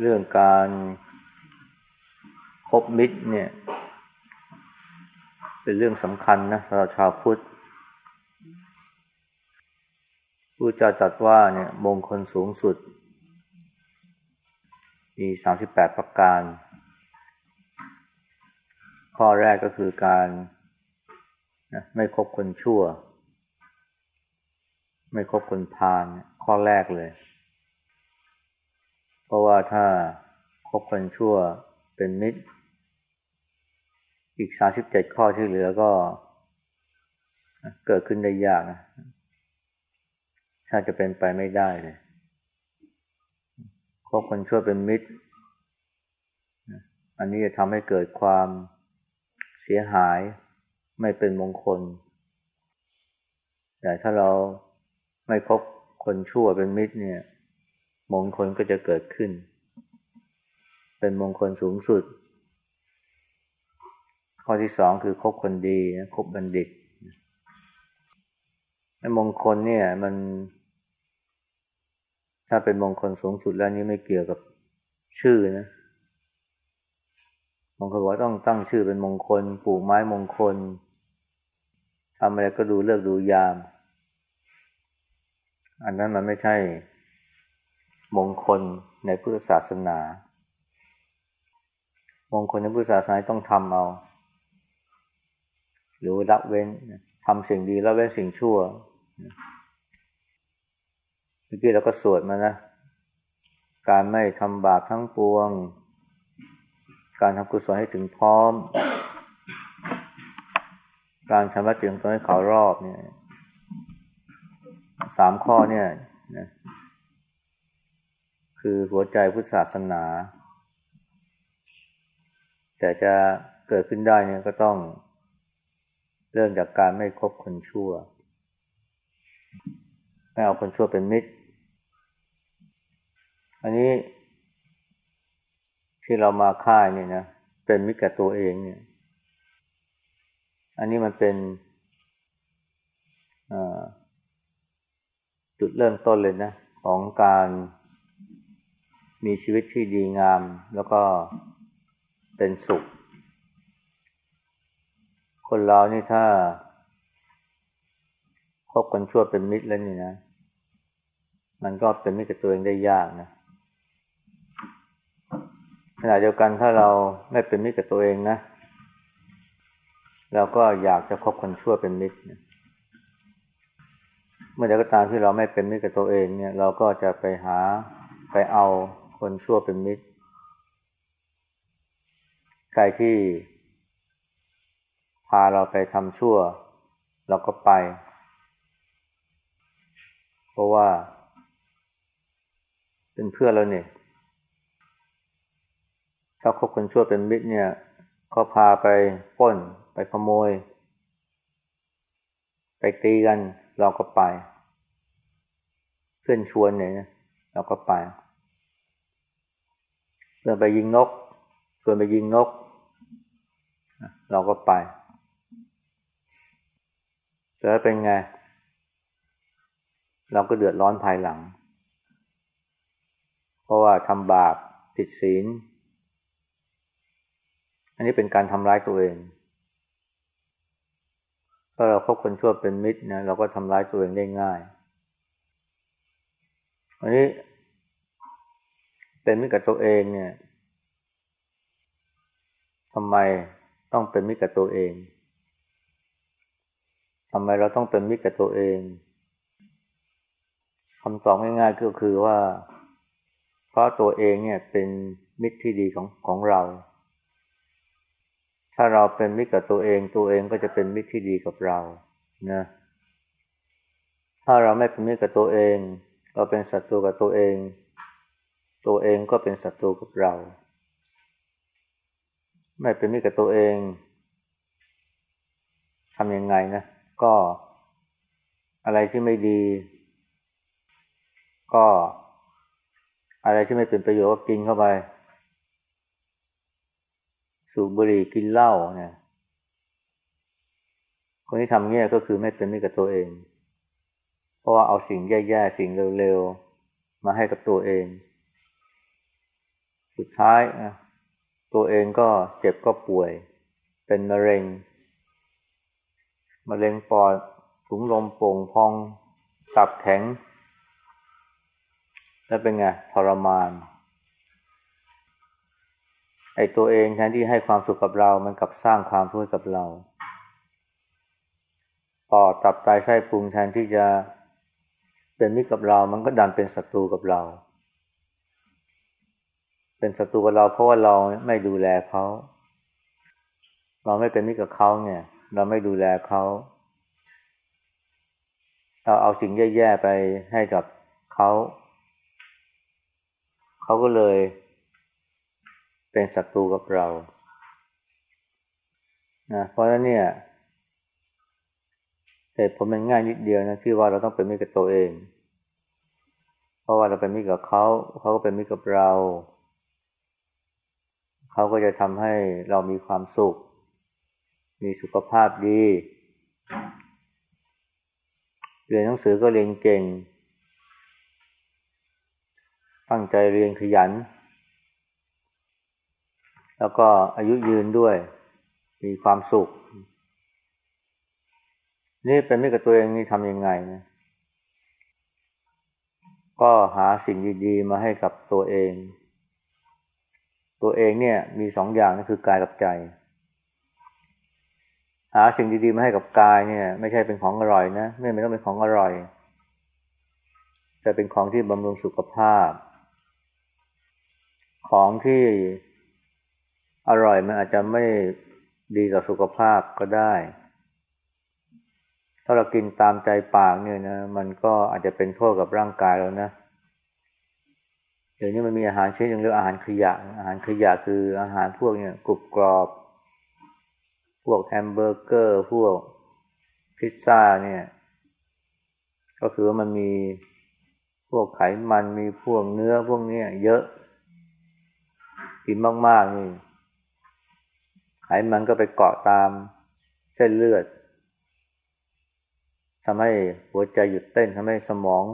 เรื่องการคบมิตรเนี่ย เป็นเรื่องสำคัญนะสำหรับชาวพุทธผู้จะจัดว่าเนี่ยมงคลสูงสุด มีสามสิบแปดประการ ข้อแรกก็คือการไม่คบคนชั่ว ไม่คบคนพาลข้อแรกเลย เพราะว่าถ้าคบคนชั่วเป็นมิตร อีกสาสิบเจ็ดข้อที่เหลือก็เกิดขึ้นได้ยากนะถ้าจะเป็นไปไม่ได้เลยคบคนชั่วเป็นมิตร อันนี้จะทำให้เกิดความเสียหายไม่เป็นมงคล แต่ถ้าเราไม่คบคนชั่วเป็นมิตรเนี่ย มงคลก็จะเกิดขึ้น เป็นมงคลสูงสุด ข้อที่สองคือคบคนดีคบบัณฑิตมงคลเนี่ย มัน ถ้าเป็นมงคลสูงสุดแล้วนี้ไม่เกี่ยวกับชื่อนะบางคนบอกว่าต้องตั้งชื่อเป็นมงคล ปลูกไม้มงคลทำอะไรก็ดูเลือกดูยาม อันนั้นมันไม่ใช่ มงคลในพุทธศาสนา มงคลในพุทธศาสนาต้องทำเอา หรือละเว้นทำสิ่งดีละเว้นสิ่งชั่วเมื่อกี้เราก็สวดมานะ การไม่ทำบาปทั้งปวง การทำกุศลให้ถึงพร้อม การชำระจิตของตนให้เขารอบเนี่ย สามข้อเนี่ยนะ คือหัวใจพุทธศาสนา แต่จะเกิดขึ้นได้เนี่ยก็ต้อง เริ่มจากการไม่คบคนชั่ว ไม่เอาคนชั่วเป็นมิตร อันนี้ ที่เรามาค่ายเนี่ยนะเป็นมิตรกับตัวเองเนี่ย อันนี้มันเป็นจุดเริ่มต้นเลยนะ ของการ มีชีวิตที่ดีงาม แล้วก็เป็นสุข คนเรานี่ถ้าคบคนชั่วเป็นมิตรแล้วนี่นะ มันก็เป็นมิตรกับตัวเองได้ยากนะขณะเดียวกันถ้าเราไม่เป็นมิตรกับตัวเองนะเราก็อยากจะคบคนชั่วเป็นมิตรเมื่อใดก็ตามที่เราไม่เป็นมิตรกับตัวเองเนี่ย เราก็จะไปหาไปเอา คนชั่วเป็นมิตรใครที่ พาเราไปทำชั่ว เราก็ไป เพราะว่า เป็นเพื่อนเราเนี่ย ถ้าคบคนชั่วเป็นมิตรเนี่ยเขาพาไปป้น ไปขโมย ไปตีกัน เราก็ไป เพื่อนชวนเนี่ยเราก็ไป เพื่อนไปยิงนกชวนไปยิงนก เราก็ไปแล้วเป็นไง เราก็เดือดร้อนภายหลัง เพราะว่าทำบาปผิดศีล อันนี้เป็นการทำร้ายตัวเองถ้าเราคบคนชั่วเป็นมิตรนะเราก็ทำร้ายตัวเองได้ง่าย อันนี้ เป็นมิตรกับตัวเองเนี่ยทำไมต้องเป็นมิตรกับตัวเองทำไมเราต้องเป็นมิตรกับตัวเองคำตอบง่ายๆก็คือว่า เพราะตัวเองเนี่ยเป็นมิตรที่ดีของของเรา ถ้าเราเป็นมิตรกับตัวเอง ตัวเองก็จะเป็นมิตรที่ดีกับเรานะถ้าเราไม่เป็นมิตรกับตัวเอง เราเป็นศัตรูกับตัวเอง ตัวเองก็เป็นศัตรูกับเรา ไม่เป็นมิตรกับตัวเองทำยังไงนะ ก็อะไรที่ไม่ดี ก็อะไรที่ไม่เป็นประโยชน์ก็กินเข้าไป สูบบุหรี่กินเหล้าเนี่ยคนที่ทำเงี้ยก็คือไม่เป็นมิตรกับตัวเอง เพราะว่าเอาสิ่งแย่ๆ สิ่งเร็วๆ มาให้กับตัวเอง สุดท้ายนะตัวเองก็เจ็บก็ป่วย เป็นมะเร็ง มะเร็งปอดถุงลมโป่งพอง ตับแข็ง แล้วเป็นไงทรมาน ไอ้ตัวเองแทนที่ให้ความสุขกับเรา มันกลับสร้างความทุกข์กับเราปอดตับไตไส้พุงแทนที่จะเป็นมิตรกับเรา มันก็ดันเป็นศัตรูกับเรา เป็นศัตรูกับเราเพราะว่าเราไม่ดูแลเขา เราไม่เป็นมิตรกับเขาเนี่ย เราไม่ดูแลเขาเราเอาสิ่งแย่ๆไปให้กับเขาเขาก็เลยเป็นศัตรูกับเรานะเพราะฉะนั้นเนี่ยเหตุผลมันง่ายนิดเดียวนะที่ว่าเราต้องเป็นมิตรกับตัวเอง เพราะว่าเราเป็นมิตรกับเขาเขาก็เป็นมิตรกับเรา เขาก็จะทำให้เรามีความสุข มีสุขภาพดี เรียนหนังสือก็เรียนเก่ง ตั้งใจเรียนขยัน แล้วก็อายุยืนด้วย มีความสุข นี่เป็นไม่กับตัวเองนี่ทำยังไงนะก็หาสิ่งดี ๆ มาให้กับตัวเอง ตัวเองเนี่ย มีสองอย่างนั่นคือกายกับใจ หาสิ่งดีๆมาให้กับกายเนี่ย ไม่ใช่เป็นของอร่อยนะไม่ไม่ต้องเป็นของอร่อย แต่เป็นของที่บำรุงสุขภาพ ของที่อร่อยมันอาจจะไม่ดีต่อสุขภาพก็ได้ ถ้าเรากินตามใจปากเนี่ยนะ มันก็อาจจะเป็นโทษกับร่างกายแล้วนะเเดี๋ยวนี้มันมีอาหารชนิดหนึ่งเรียกอาหารขยะ อาหารขยะคืออาหารพวกเนี่ยกรุบกรอบ พวกแฮมเบอร์เกอร์ พวกพิซซ่าเนี่ย ก็คือว่ามันมีพวกไขมันมีพวกเนื้อพวกนี้เยอะ กินมาก ๆ นี่ ไขมันก็ไปเกาะตามเส้นเลือดทำให้หัวใจหยุดเต้นทำให้สมอง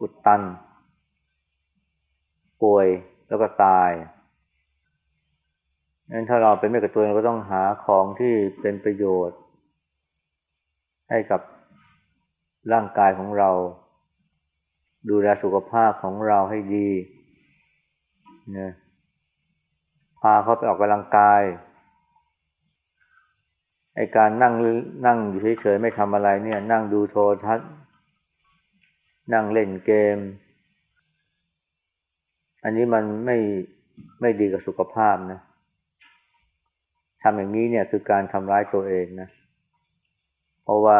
อุดตัน ป่วยแล้วก็ตายงั้นถ้าเราเป็นแม่กับตัวเราก็ต้องหาของที่เป็นประโยชน์ ให้กับร่างกายของเรา ดูแลสุขภาพของเราให้ดีนะพาเขาไปออกกำลังกายไอการนั่งนั่งอยู่เฉยๆไม่ทำอะไรเนี่ย นั่งดูโทรทัศน์ นั่งเล่นเกม อันนี้มันไม่ไม่ดีกับสุขภาพนะทำอย่างนี้เนี่ยคือการทำร้ายตัวเองนะ เพราะว่า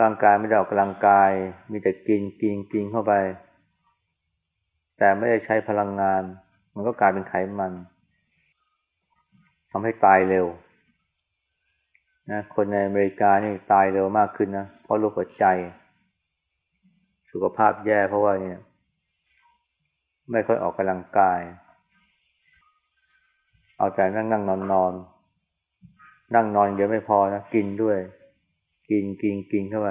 ร่างกายไม่ได้ออกกำลังกาย มีแต่กินกินกินเข้าไป แต่ไม่ได้ใช้พลังงาน มันก็กลายเป็นไขมันทำให้ตายเร็วนะคนในอเมริกานี่ตายเร็วมากขึ้นนะ เพราะโรคหัวใจ สุขภาพแย่เพราะว่าเนี่ย ไม่ค่อยออกกำลังกาย เอาแต่นั่งนั่งนอนนอนนั่งนอนเดี๋ยวไม่พอนะกินด้วย กินกินกินเข้าไป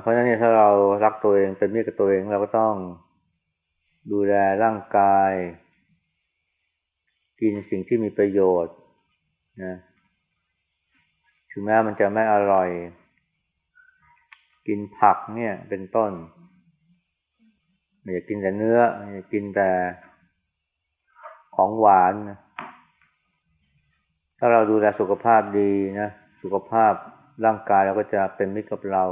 เพราะฉะนั้นเนี่ยถ้าเรารักตัวเองเป็นมิตรกับตัวเองเราก็ต้องดูแลร่างกาย กินสิ่งที่มีประโยชน์นะถึงแม้มันจะไม่อร่อย กินผักเนี่ย เป็นต้นไม่อยากกินแต่เนื้ออยากกินแต่ของหวานนะถ้าเราดูแลสุขภาพดีนะ สุขภาพร่างกายเราก็จะเป็นมิตรกับเรา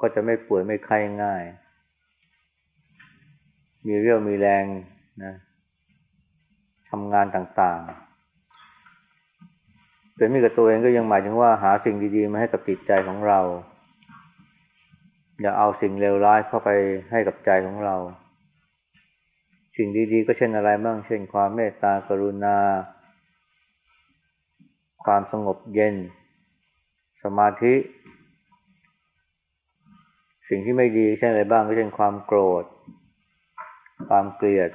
ก็จะไม่ป่วยไม่ไข้ง่าย มีเรี่ยวมีแรงนะทำงานต่างๆ เป็นมิตรกับตัวเองก็ยังหมายถึงว่าหาสิ่งดีๆมาให้กับจิตใจของเรา อย่าเอาสิ่งเลวร้ายเข้าไปให้กับใจของเรา สิ่งดีๆ ก็เช่นอะไรบ้าง เช่นความเมตตากรุณา ความสงบเย็น สมาธิ สิ่งที่ไม่ดีเช่นอะไรบ้างก็เช่นความโกรธ ความเกลียด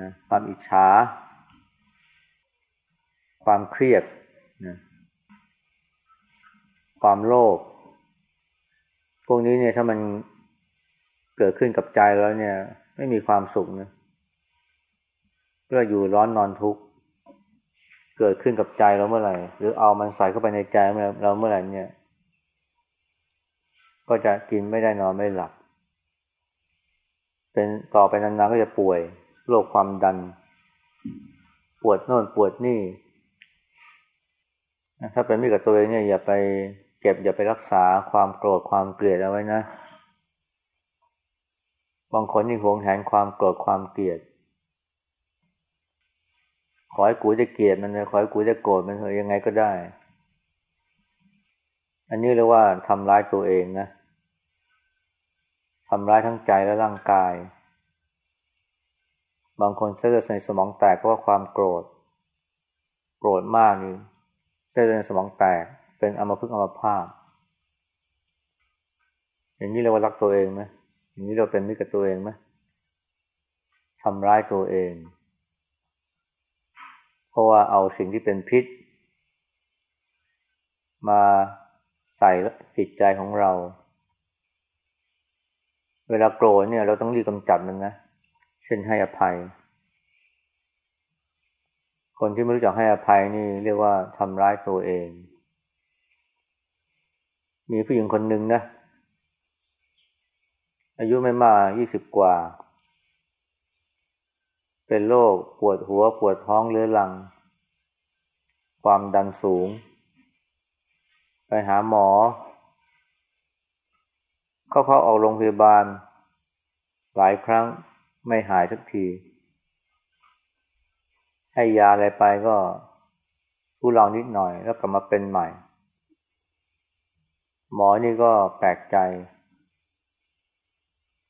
นะความอิจฉา ความเครียดนะความโลภพวกนี้เนี่ยถ้ามันเกิดขึ้นกับใจแล้วเนี่ย ไม่มีความสุขนะเพื่ออยู่ร้อนนอนทุกข์เกิดขึ้นกับใจเราเมื่อไหร่ หรือเอามันใส่เข้าไปในใจเราเมื่อไหร่เนี่ย ก็จะกินไม่ได้นอนไม่หลับ เป็นต่อไปนานๆก็จะป่วยโรคความดัน ปวดโน่นปวดนี่ ถ้าเป็นมิกับตัวเองเนี่ยอย่าไปเก็บอย่าไปรักษาความโกรธความเกลียดเอาไว้นะ บางคนนี่หวงแหนความโกรธความเกลียด ขอให้กูจะเกลียดมันเลยขอให้กูจะโกรธมันเถอะยังไงก็ได้ อันนี้เรียกว่าทำร้ายตัวเองนะทำร้ายทั้งใจและร่างกาย บางคนเส้นเลือดในสมองแตกเพราะความโกรธ โกรธมากนี่ เส้นเลือดในสมองแตก เป็นอัมพฤกษ์อัมพาตอย่างนี้เรียกว่ารักตัวเองไหมอย่างนี้เราเป็นมิตรกับตัวเองไหมทำร้ายตัวเอง เพราะว่าเอาสิ่งที่เป็นพิษ มาใส่จิตใจของเรา เวลาโกรธเนี่ย เราต้องรีบกำจัดมันนะ เช่นให้อภัย คนที่ไม่รู้จักให้อภัยนี่เรียกว่าทำร้ายตัวเอง มีผู้หญิงคนหนึ่งนะ อายุไม่มากยี่สิบกว่า เป็นโรคปวดหัวปวดท้องเรื้อรัง ความดันสูง ไปหาหมอ เขาเขาออกโรงพยาบาล หลายครั้งไม่หายสักที ให้ยาอะไรไปก็ผู้เรานิดหน่อย แล้วกลับมาเป็นใหม่ หมอนี่ก็แปลกใจ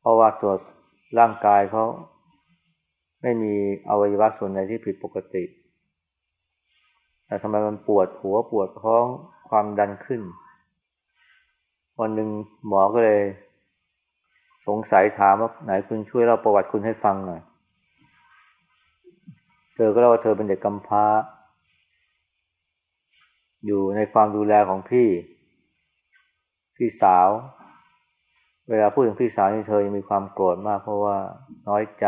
เพราะว่าตรวจร่างกายเขาไม่มีอวัยวะส่วนใดที่ผิดปกติ แต่ทำไมมันปวดหัวปวดท้องความดันขึ้น วันหนึ่งหมอก็เลย สงสัยถามว่าไหนคุณช่วยเล่าประวัติคุณให้ฟังหน่อย เธอก็เล่าว่าเธอเป็นเด็กกำพร้า อยู่ในความดูแลของพี่ พี่สาว เวลาพูดถึงพี่สาวนี่เธอยังมีความโกรธมากเพราะว่าน้อยใจ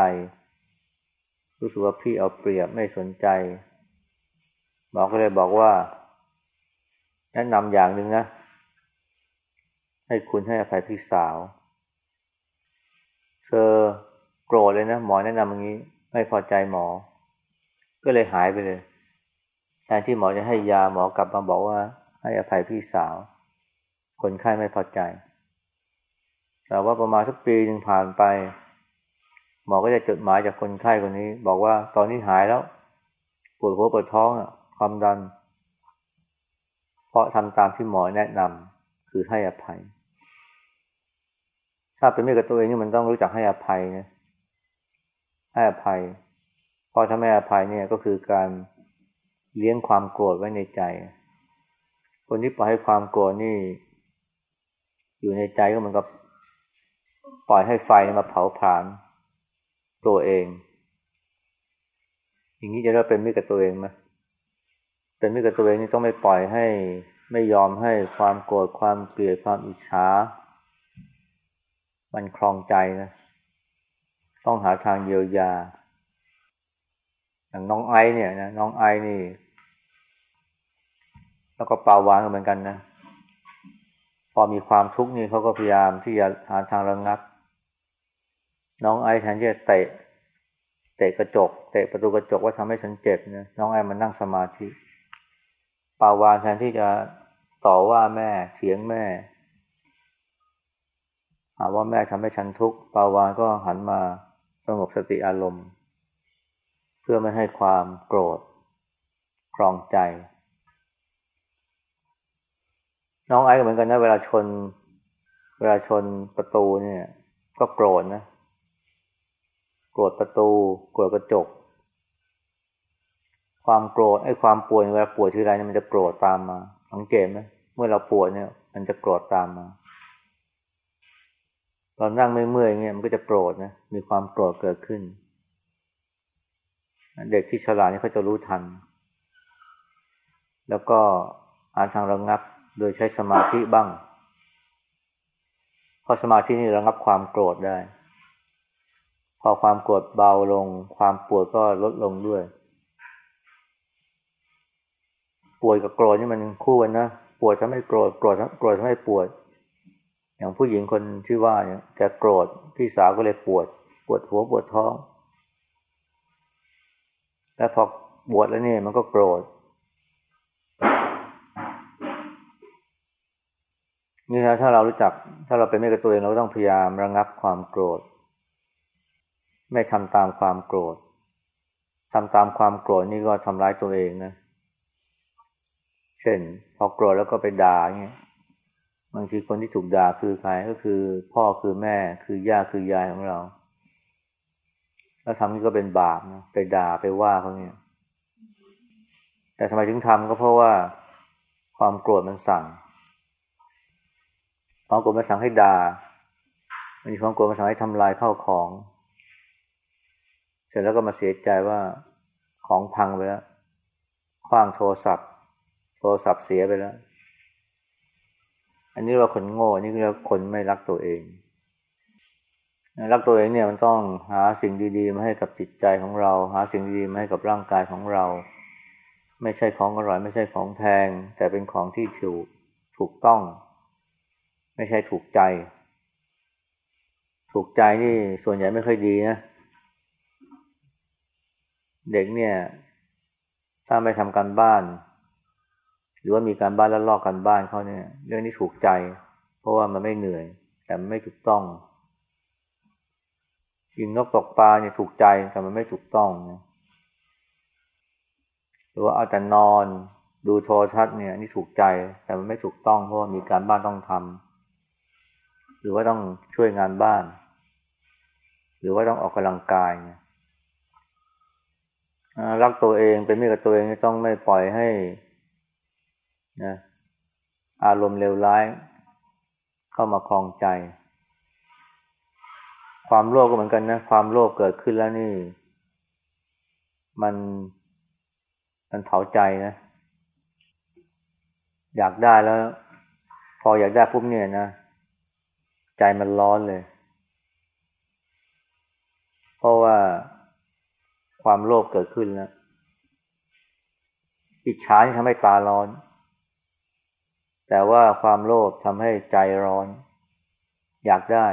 รู้สึกว่าพี่เอาเปรียบไม่สนใจหมอก็เลยบอกว่าแนะนำอย่างหนึ่งนะ ให้คุณให้อภัยพี่สาว เธอโกรธเลยนะ หมอแนะนำอย่างนี้ ไม่พอใจหมอ ก็เลยหายไปเลยแทนที่หมอจะให้ยาหมอกลับมาบอกว่า ให้อภัยพี่สาว คนไข้ไม่พอใจ แต่ว่าประมาณสักปีหนึ่งผ่านไป หมอก็จะจดหมายจากคนไข้คนนี้ บอกว่าตอนนี้หายแล้ว ปวดหัวปวดท้องอะความดัน เพราะทำตามที่หมอแนะนำคือให้อภัย ถ้าเป็นเมื่กับตัวเองนี่มันต้องรู้จักให้อภัยนะให้อภัย พอถ้าไม่อภัยเนี่ยก็คือการเลี้ยงความโกรธไว้ในใจ คนที่ปล่อยให้ความโกรธนี่ อยู่ในใจก็เหมือนกับปล่อยให้ไฟมาเผาผลาญตัวเอง อย่างนี้จะเรียกเป็นมิตรกับตัวเองไหมเป็นมิตรกับตัวเองนี่ต้องไม่ปล่อยให้ไม่ยอมให้ความโกรธความเกลียดความอิจฉา มันคลองใจนะ ต้องหาทางเยียวยา อย่างน้องไอเนี่ยนะน้องไอนี่ แล้วก็ปาวานก็เหมือนกันนะพอมีความทุกข์นี่เขาก็พยายามที่จะหาทางระงับ น้องไอแทนที่จะเตะ เตะกระจก เตะประตูกระจกว่าทำให้ฉันเจ็บนี่ยน้องไอมันนั่งสมาธิปาวานแทนที่จะต่อว่าแม่เถียงแม่หาว่าแม่ทำให้ฉันทุกข์ปาวานก็หันมาสงบสติอารมณ์ พื่อไม่ให้ความโกรธครองใจ น้องไอ้ก็เหมือนกันนะเวลาชน เวลาชนประตูเนี่ย ก็โกรธนะ โกรธประตู โกรธกระจก ความโกรธไอ้ความปวดเวลาปวดทีไรเนี่ยมันจะโกรธตามมาสังเกตไหมเมื่อเราปวดเนี่ย มันจะโกรธตามมาเรานั่งไม่เมื่อยเงี้ยมันก็จะโกรธนะมีความโกรธเกิดขึ้นเเด็กที่ฉลาดนี่เขาจะรู้ทัน แล้วก็หาทางระงับโดยใช้สมาธิบ้างพอสมาธินี่ระงับความโกรธได้ พอความโกรธเบาลง ความปวดก็ลดลงด้วย ปวดกับโกรธนี่มันคู่กันนะปวดทำให้โกรธโกรธโกรธทำให้ปวด อย่างผู้หญิงคนที่ว่าเนี่ยแกโกรธพี่สาวก็เลยปวด ปวดหัวปวดท้อง แล้วพอบวชแล้วเนี่ยมันก็โกรธนี่นะถ้าเรารู้จัก ถ้าเราเป็นไม่กับตัวเองเราต้องพยายามระงับความโกรธ ไม่ทำตามความโกรธทำตามความโกรธนี่ก็ทำร้ายตัวเองนะ เช่น พอโกรธแล้วก็ไปด่าเงี้ยบางทีคนที่ถูกด่าคือใครก็คือ พ่อคือแม่คือย่าคือยายของเรา แล้วทำนี่ก็เป็นบาปนะไปด่าไปว่าเขาเนี่ย แต่ทำไมถึงทำก็เพราะว่าความโกรธมันสั่งความโกรธมาสั่งให้ด่ามีความโกรธมาสั่งให้ทำลายข้าวของ เสร็จแล้วก็มาเสียใจว่าของพังไปแล้วคว้างโทรศัพท์ โทรศัพท์เสียไปแล้ว อันนี้เราคนโง่ อันี่เราคนไม่รักตัวเอง รักตัวเองเนี่ยมันต้องหาสิ่งดีๆมาให้กับจิตใจของเรา หาสิ่งดีๆมาให้กับร่างกายของเรา ไม่ใช่ของอร่อยไม่ใช่ของแพง แต่เป็นของที่ถูกถูกต้อง ไม่ใช่ถูกใจ ถูกใจนี่ส่วนใหญ่ไม่ค่อยดีนะเด็กเนี่ย ถ้าไม่ทำการบ้าน หรือว่ามีการบ้านแล้วลอกการบ้านเขาเนี่ย เรื่องนี้ถูกใจ เพราะว่ามันไม่เหนื่อย แต่ไม่ถูกต้อง ยิงนกตกปลาเนี่ยถูกใจแต่มันไม่ถูกต้องนะหรือว่าเอาแต่นอนดูโทรทัศน์เนี่ยนี่ถูกใจ แต่มันไม่ถูกต้องเพราะว่ามีการบ้านต้องทำหรือว่าต้องช่วยงานบ้าน หรือว่าต้องออกกำลังกายรักตัวเองเป็นมิตรกับตัวเองต้องไม่ปล่อยให้นะอารมณ์เลวร้าย เข้ามาคลองใจ ความโลภก็เหมือนกันนะ ความโลภเกิดขึ้นแล้วนี่ มันมันเผาใจนะ อยากได้แล้ว พออยากได้ปุ๊บเนี่ยนะ ใจมันร้อนเลย เพราะว่าความโลภเกิดขึ้นแล้วอิจฉาทำให้ตาร้อน แต่ว่าความโลภทำให้ใจร้อน อยากได้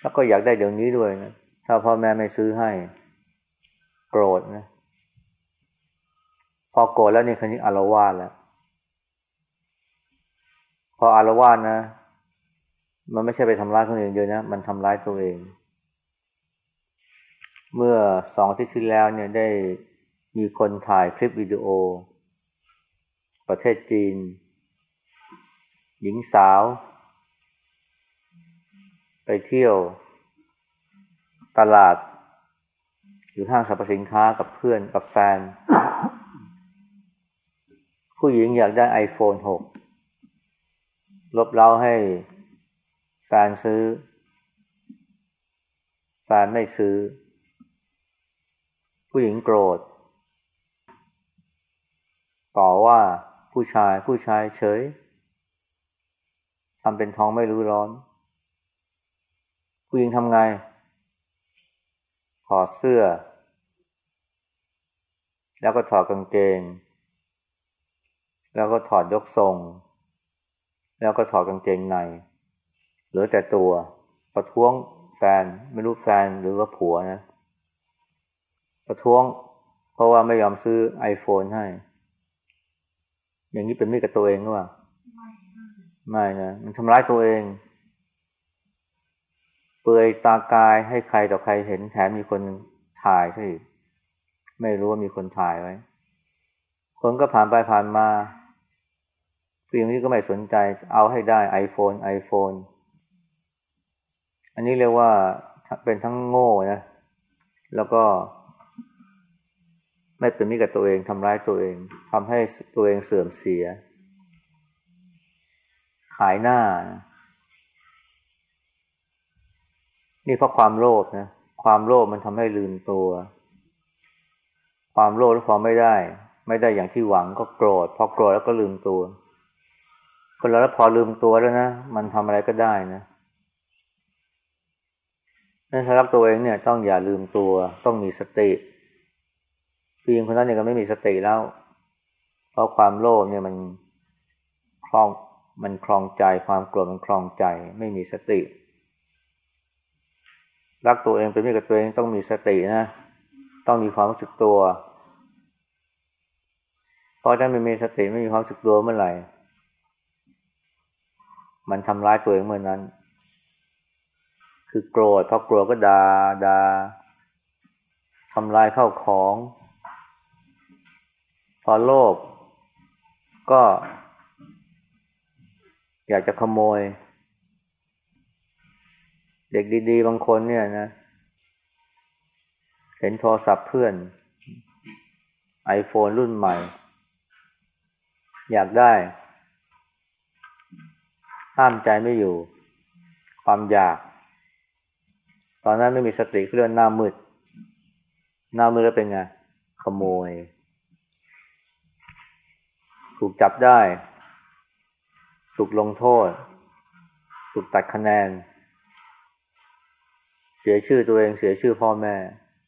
แล้วก็อยากได้เดี๋ยวนี้ด้วยนะ ถ้าพ่อแม่ไม่ซื้อให้ โกรธนะ พอโกรธแล้วนี่คันนี้อารวาสแล้ว พออารวาสนะ มันไม่ใช่ไปทำร้ายคนอื่นเดียวนะ มันทำร้ายตัวเอง เมื่อสองอาที่ที่แล้วเนี่ยได้มีคนถ่ายคลิปวิดีโอ ประเทศจีน หญิงสาว ไปเที่ยวตลาด อยู่ห้างสรรพสินค้ากับเพื่อนกับแฟน ผู้หญิงอยากได้ไอโฟนหกลบเล้าให้แฟนซื้อ แฟนไม่ซื้อ ผู้หญิงโกรธ ต่อว่าผู้ชายผู้ชายเฉยทำเป็นท้องไม่รู้ร้อน ผู้หญิงทำไงถอดเสื้อ แล้วก็ถอดกางเกง แล้วก็ถอดยกทรง แล้วก็ถอดกางเกงในเหลือแต่ตัว ประท้วงแฟนไม่รู้แฟนหรือว่าผัวนะ ประท้วง เพราะว่าไม่ยอมซื้อไอโฟนให้ อย่างนี้เป็นมิตรกับตัวเองหรือเปล่าไม่นะ มันทำร้ายตัวเอง เปื่อยตากายให้ใครต่อใครเห็นแถมมีคนถ่ายใช่ไม่รู้ว่ามีคนถ่ายไว้ คนก็ผ่านไปผ่านมาผู้หญิงนี้ก็ไม่สนใจ เอาให้ได้ไอโฟนไอโฟนอันนี้เรียกว่าเป็นทั้งโง่นะ แล้วก็ ไม่เป็นมิตรกับตัวเองทำร้ายตัวเองทำให้ตัวเองเสื่อมเสีย ขายหน้านี่ นี่เพราะความโลภนะ ความโลภมันทำให้ลืมตัว ความโลภแล้วพอไม่ได้ ไม่ได้อย่างที่หวังก็โกรธ พอโกรธแล้วก็ลืมตัวคนเราแล้วพอลืมตัวแล้วนะ มันทำอะไรก็ได้นะนั่นถ้ารักตัวเองเนี่ย ต้องอย่าลืมตัว ต้องมีสติผู้หญิงคนนั้นเนี่ยก็ไม่มีสติแล้ว เพราะความโลภเนี่ยมันคลอง มันคลองใจ ความโกรธมันคลองใจ ไม่มีสติ รักตัวเองเป็นมิตรกับตัวเองต้องมีสตินะ ต้องมีความรู้สึกตัวเพราะถ้าไม่มีสติไม่มีความรู้สึกตัวเมื่อไหร่ มันทำร้ายตัวเองเมื่อนั้น คือโกรธพอโกรธก็ดา่าด่าทำลายเข้าของ พอโลภก็อยากจะขโมย เด็กดีๆ บางคนเนี่ยนะ เห็นโทรศัพท์เพื่อนไอโฟนรุ่นใหม่ อยากได้ ห้ามใจไม่อยู่ ความอยาก ตอนนั้นไม่มีสติเรื่องหน้ามืด หน้ามืดแล้วเป็นไง ขโมย ถูกจับได้ ถูกลงโทษ ถูกตัดคะแนน สียชื่อตัวเองเสียชื่อพ่อแม่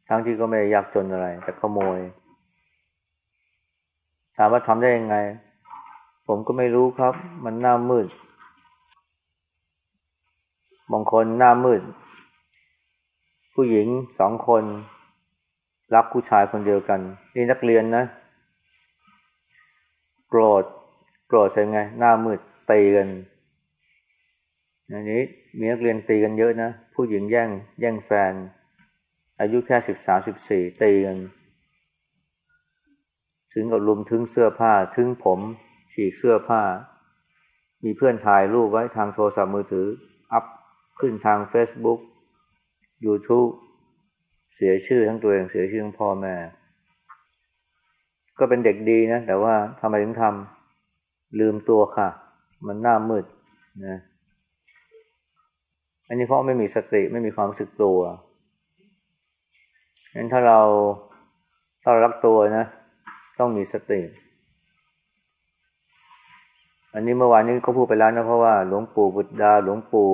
ทั้งที่ก็ไม่ยากจนอะไร แต่ขโมย ถามว่าทำได้ยังไง ผมก็ไม่รู้ครับ มันหน้ามืดบางคนหน้ามืด ผู้หญิงสองคน รักผู้ชายคนเดียวกัน นี่นักเรียนนะ โกรธ โกรธเป็นไง หน้ามืดตีกัน อันนี้มีนักเรียนตีกันเยอะนะ ผู้หญิงแย่ง แย่งแฟน อายุแค่สิบสามสิบสี่ตีกัน ถึงกับลุมทึงเสื้อผ้า ทึงผมฉีกเสื้อผ้า มีเพื่อนถ่ายรูปไว้ทางโทรศัพท์มือถือ อัพขึ้นทาง Facebook YouTube เสียชื่อทั้งตัวเองเสียชื่อทั้งพ่อแม่ ก็เป็นเด็กดีนะ แต่ว่าทำไมถึงทำลืมตัวค่ะ มันหน้ามืดนะ อันนี้เพราะไม่มีสติไม่มีความรู้สึกตัวงั้นถ้าเราถ้าเรารักตัวนะ ต้องมีสติ อันนี้เมื่อวานนี้ก็พูดไปแล้วนะเพราะว่าหลวงปู่บุตรดาหลวงปู่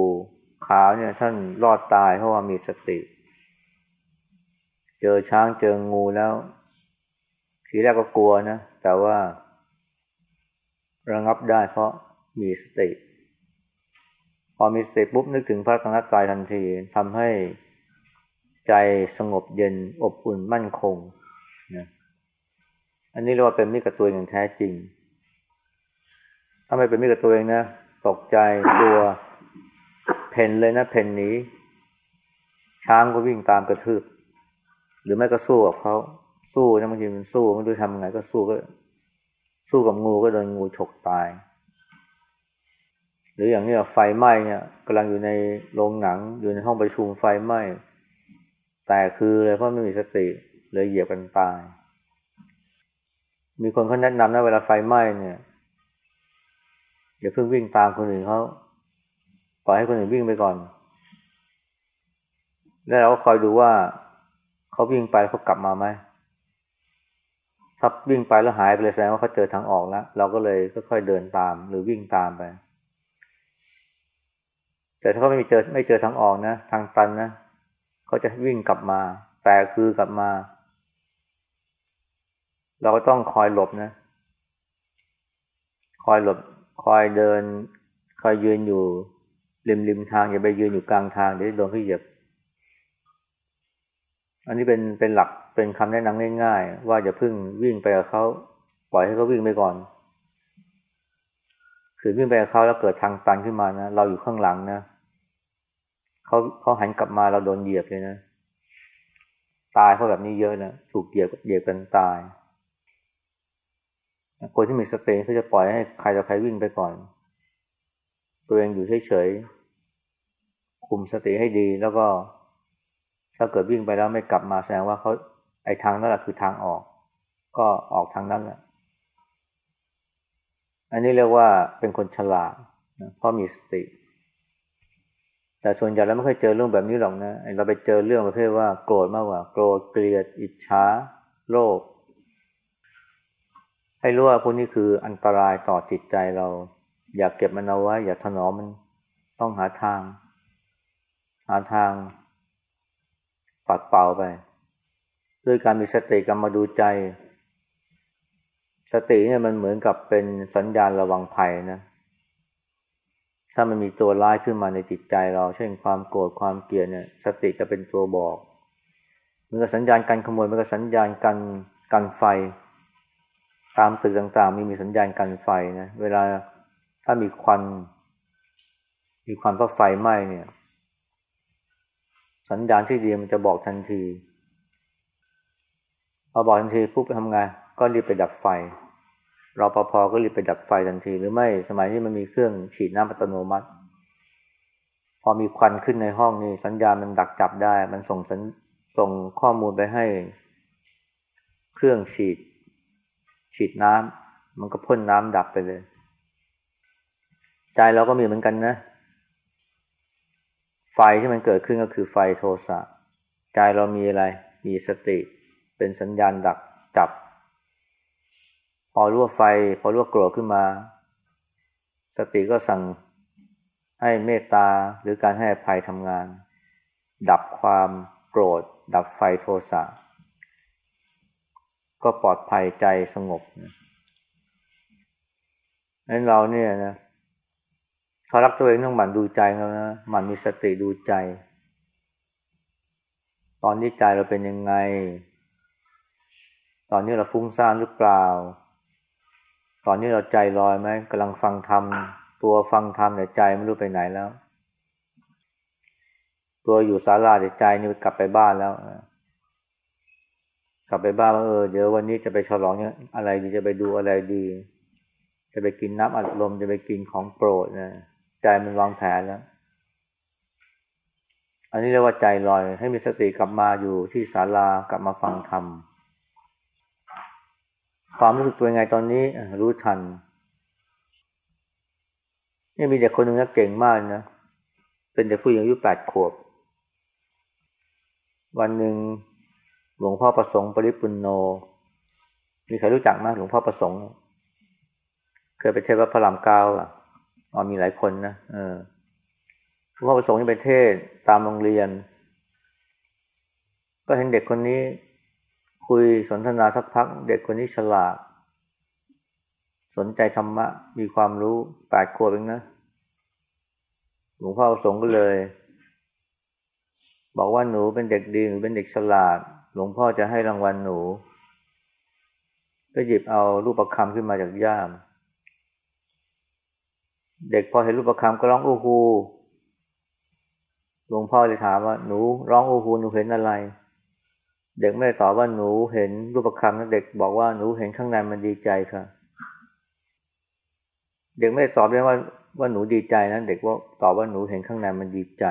ขาวเนี่ย ท่านรอดตายเพราะว่ามีสติ เจอช้างเจองูแล้ว ทีแรกก็กลัวนะ แต่ว่าระงับได้เพราะมีสติ พอมีสติปุ๊บนึกถึงพระรัตนตรัยทันทีทำให้ใจสงบเย็นอบอุ่นมั่นคงนะอันนี้เรียกว่าเป็นมิตรกับตัวเองอย่างแท้จริง ถ้าไม่เป็นมิตรกับตัวเองนะตกใจกลัวเพนเลยนะเพนนี้ช้างก็วิ่งตามกระทืบ หรือไม่ก็สู้กับเขาสู้นะบางทีมันสู้ไม่รู้ทำไงก็สู้ก็ สู้กับงูก็โดนงูฉกตาย หรืออย่างนี้ไฟไหม้เนี่ยกำลังอยู่ในโรงหนังอยู่ในห้องประชุมไฟไหม้แต่คือเลยเพราะไม่มีสติเลยเหยียบกันตาย มีคนเขาแนะนำนะเวลาไฟไหม้เนี่ยอย่าเพิ่งวิ่งตามคนอื่นเขาปล่อยให้คนอื่นวิ่งไปก่อน แล้วเราก็คอยดูว่าเขาวิ่งไปเขากลับมาไหมถ้าวิ่งไปแล้วหายไปเลยแสดงว่าเขาเจอทางออกแล้วเราก็เลยค่อยๆเดินตามหรือวิ่งตามไป แต่ถ้าเขาไม่เจอไม่เจอทางออกนะทางตันนะเขาจะวิ่งกลับมา แต่คือกลับมา เราก็ต้องคอยหลบนะ คอยหลบ คอยเดิน คอยยืนอยู่ ริมริมทางอย่าไปยืนอยู่กลางทางเดี๋ยวโดนเขาเหยียบ อันนี้เป็นเป็นหลักเป็นคำแนะนำง่าย ๆ ว่าอย่าพึ่งวิ่งไปกับเขาปล่อยให้เขาวิ่งไปก่อนคือวิ่งไปกับเขาแล้วเกิดทางตันขึ้นมานะเราอยู่ข้างหลังนะเขาเขาหันกลับมาเราโดนเหยียบเลยนะ ตายเพราะแบบนี้เยอะนะถูกเหยียบเหยียบกันตาย คนที่มีสติเขาจะปล่อยให้ใครจะใครวิ่งไปก่อน ตัวเองอยู่เฉยๆคุมสติให้ดีแล้วก็ ถ้าเกิดวิ่งไปแล้วไม่กลับมาแสดงว่าเขาไอ้ทางนั่นแหละคือทางออก ก็ออกทางนั้นแหละอันนี้เรียกว่าเป็นคนฉลาดนะเพราะมีสติ แต่ส่วนใหญ่แล้วไม่เคยเจอเรื่องแบบนี้หรอกนะ เราไปเจอเรื่องประเภทว่าโกรธมากกว่า โกรธเกลียด อิจฉาโลภให้รู้ว่าพวกนี้คืออันตรายต่อจิตใจเรา อยากเก็บมันเอาไว้ อยากถนอมมันต้องหาทาง หาทาง ปัดเป่าไป ด้วยการมีสติกรรมาดูใจ สติเนี่ยมันเหมือนกับเป็นสัญญาณระวังภัยนะ ถ้ามันมีตัวร้ายขึ้นมาในจิตใจเรา เช่นความโกรธความเกลียดเนี่ยสติจะเป็นตัวบอกมือนกับสัญญาณการขโมยมือนกับสัญญาณการกันไฟ ตามตึกต่างๆมีมีสัญญาณกันไฟนะเวลาถ้ามีควัน มีควันเพราะไฟไหม้เนี่ย สัญญาณที่ดีมันจะบอกทันทีพอบอกทันทีปุ๊บไปทำงานก็รีบไปดับไฟ รอปภก็รีบไปดับไฟทันที หรือไม่สมัยที่มันมีเครื่องฉีดน้ำอัตโนมัติ พอมีควันขึ้นในห้องนี่สัญญาณมันดักจับได้ มันส่งสัญส่งข้อมูลไปให้ เครื่องฉีด ฉีดน้ำมันก็พ่นน้ำดับไปเลย ใจเราก็มีเหมือนกันนะ ไฟที่มันเกิดขึ้นก็คือไฟโทสะใจเรามีอะไร มีสติ เป็นสัญญาณดักจับ พอรู้ว่าไฟ พอรู้ว่าโกรธขึ้นมา สติก็สั่งให้เมตตาหรือการให้อภัยทำงาน ดับความโกรธ ดับไฟโทสะก็ปลอดภัยใจสงบนะนั้นเราเนี่ยนะเขารักตัวเองต้องหมั่นดูใจเรานะหมั่นมีสติดูใจ ตอนนี้ใจเราเป็นยังไง ตอนนี้เราฟุ้งซ่านหรือเปล่า ตอนนี้เราใจลอยไหมกำลังฟังธรรมตัวฟังธรรมแต่ใจไม่รู้ไปไหนแล้ว ตัวอยู่ศาลาแต่ใจนี่กลับไปบ้านแล้วกลับไปบ้านเออเดี๋ยววันนี้จะไปฉลองเนี่ยอะไรดีจะไปดูอะไรดี จะไปกินน้ำอัดลมจะไปกินของโปรดนะใจมันวางแผนแล้ว อันนี้เรียกว่าใจลอย ให้มีสติกลับมาอยู่ที่ศาลากลับมาฟังธรรม ความรู้สึกตัวยังไงตอนนี้รู้ทันนี่มีเด็กคนหนึ่งนะเก่งมากนะ เป็นเด็กผู้หญิงอายุแปดขวบ วันหนึ่งหลวงพ่อประสงค์ปริปุนโน มีใครรู้จักไหมหลวงพ่อประสงค์ เคยไปเทศวัดพระรามเก้าอะอ๋อมีหลายคนนะเออหลวงพ่อประสงค์ที่ไปเทศตามโรงเรียน ก็เห็นเด็กคนนี้ คุยสนทนาสักพัก เด็กคนนี้ฉลาด สนใจธรรมะ มีความรู้แปดขวบเองนะหลวงพ่อประสงก็เลย บอกว่าหนูเป็นเด็กดีหนูเป็นเด็กฉลาด หลวงพ่อจะให้รางวัลหนูก็หยิบเอารูปประคำขึ้นมาจากย่าม เด็กพอเห็นรูปประคำก็ร้องโอ้โหหลวงพ่อเลยถามว่าหนูร้องโอ้โหหนูเห็นอะไร เด็กไม่ได้ตอบว่าหนูเห็นรูปประคำนะเด็กบอกว่าหนูเห็นข้างในมันดีใจค่ะ เด็กไม่ได้ตอบเลยว่าว่าหนูดีใจนะเด็กว่าตอบว่าหนูเห็นข้างในมันดีใจ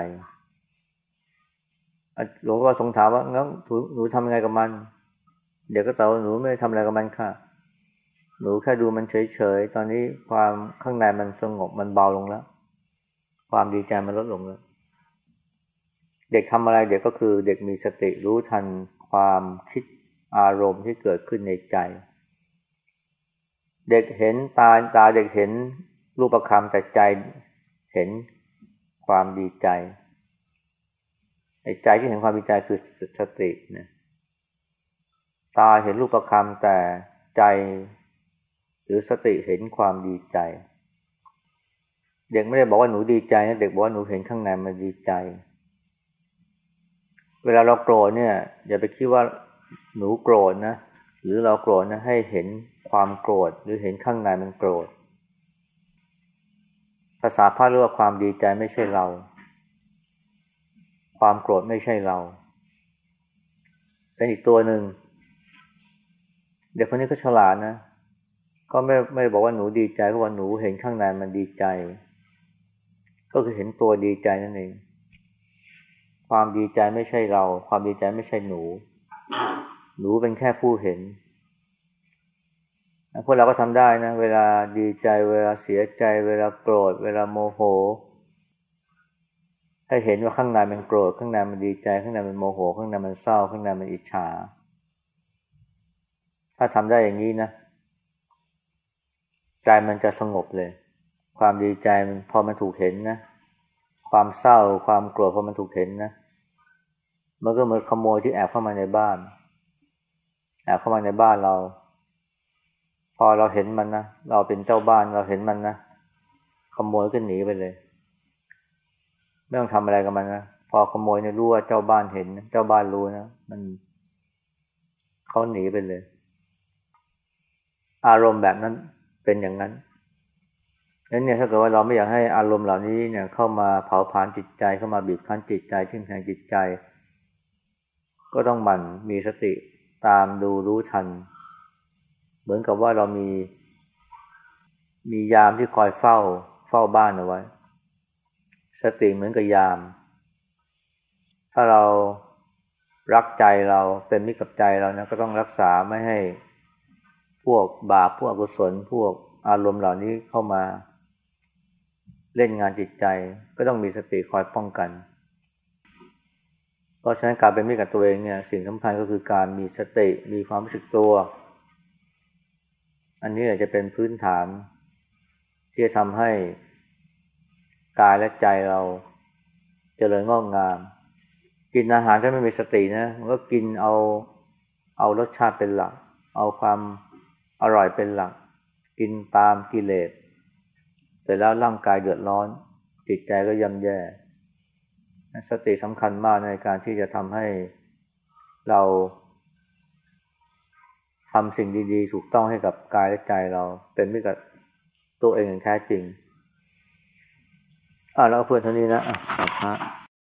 หลวงพ่อทรงถามว่างั้นหนูทำยังไงกับมัน เดี๋ยวก็ตอบว่าหนูไม่ทำอะไรกับมันค่ะ หนูแค่ดูมันเฉยๆตอนนี้ความข้างในมันสงบมันเบาลงแล้ว ความดีใจมันลดลงแล้ว เด็กทำอะไรเด็กก็คือเด็กมีสติรู้ทัน ความคิดอารมณ์ที่เกิดขึ้นในใจ เด็กเห็นตาตาเด็กเห็นรูปคำแต่ใจเห็นความดีใจไอ้ใจที่เห็นความมีใจคือสตินี่ยตาเห็นรูปประคำแต่ใจ หรือสติเห็นความดีใจ เด็กไม่ได้บอกว่าหนูดีใจนะเด็กบอกว่าหนูเห็นข้างในมันดีใจ เวลาเราโกรธเนี่ย อย่าไปคิดว่าหนูโกรธนะหรือเราโกรธนะให้เห็นความโกรธหรือเห็นข้างในมันโกรธ ภาษาพระเรียกว่าความดีใจไม่ใช่เรา ความโกรธไม่ใช่เรา เป็นอีกตัวหนึ่งเด็กคนนี้ก็ฉลาดนะก็ไม่ไม่บอกว่าหนูดีใจเพราะว่าหนูเห็นข้างในมันดีใจ ก็คือเห็นตัวดีใจนั่นเอง ความดีใจไม่ใช่เรา ความดีใจไม่ใช่หนู หนูเป็นแค่ผู้เห็นพวกเราก็ทำได้นะ เวลาดีใจ เวลาเสียใจ เวลาโกรธ เวลาโมโหให้เห็นว่าข้างในมันโกรธ ข้างในมันดีใจ ข้างในมันโมโห ข้างในมันเศร้า ข้างในมันอิจฉา ถ้าทำได้อย่างนี้นะใจมันจะสงบเลย ความดีใจมันพอมันถูกเห็นนะ ความเศร้า ความโกรธพอมันถูกเห็นนะ มันก็เหมือนขโมยที่แอบเข้ามาในบ้าน แอบเข้ามาในบ้านเรา พอเราเห็นมันนะเราเป็นเจ้าบ้านเราเห็นมันนะขโมยก็หนีไปเลย ไม่ต้องทำอะไรกับมันนะพอขโมยเนี่ยรู้ว่าเจ้าบ้านเห็น เจ้าบ้านรู้นะมันเขาหนีไปเลย อารมณ์แบบนั้นเป็นอย่างนั้นนั้นเนี่ยถ้าเกิดว่าเราไม่อยากให้อารมณ์เหล่านี้เนี่ยเข้ามาเผาผลาญจิตใจเข้ามาบีบคั้นจิตใจทิ่มแทงจิตใจ ก็ต้องหมั่นมีสติตามดูรู้ทัน เหมือนกับว่าเรามี มียามที่คอยเฝ้า เฝ้าบ้านเอาไว้ สติเหมือนกับยาม ถ้าเรารักใจเราเป็นมิตรกับใจเรานะก็ต้องรักษาไม่ให้พวกบาปพวกอกุศลพวกอารมณ์เหล่านี้เข้ามา เล่นงานจิตใจ ก็ต้องมีสติคอยป้องกัน เพราะฉะนั้นการเป็นมิตรกับตัวเองเนี่ย สิ่งสำคัญก็คือการมีสติมีความรู้สึกตัว อันนี้อาจจะเป็นพื้นฐาน ที่จะทำให้กายและใจเราจเจริญงอกงาม กินอาหารถ้าไม่มีสตินะมันก็กินเอาเอารสชาติเป็นหลัก เอาความอร่อยเป็นหลัก กินตามกิเลสเสร็จแล้วร่างกายเดือดร้อน จิตใจก็ย่ำแย่ สติสำคัญมากในการที่จะทำให้เราทำสิ่งดีๆ ถูกต้องให้กับกายและใจเราเป็นมิตรกับตัวเองอย่างแท้จริง อ่าแล้วเพื่อนเท่านี้นะอะพระ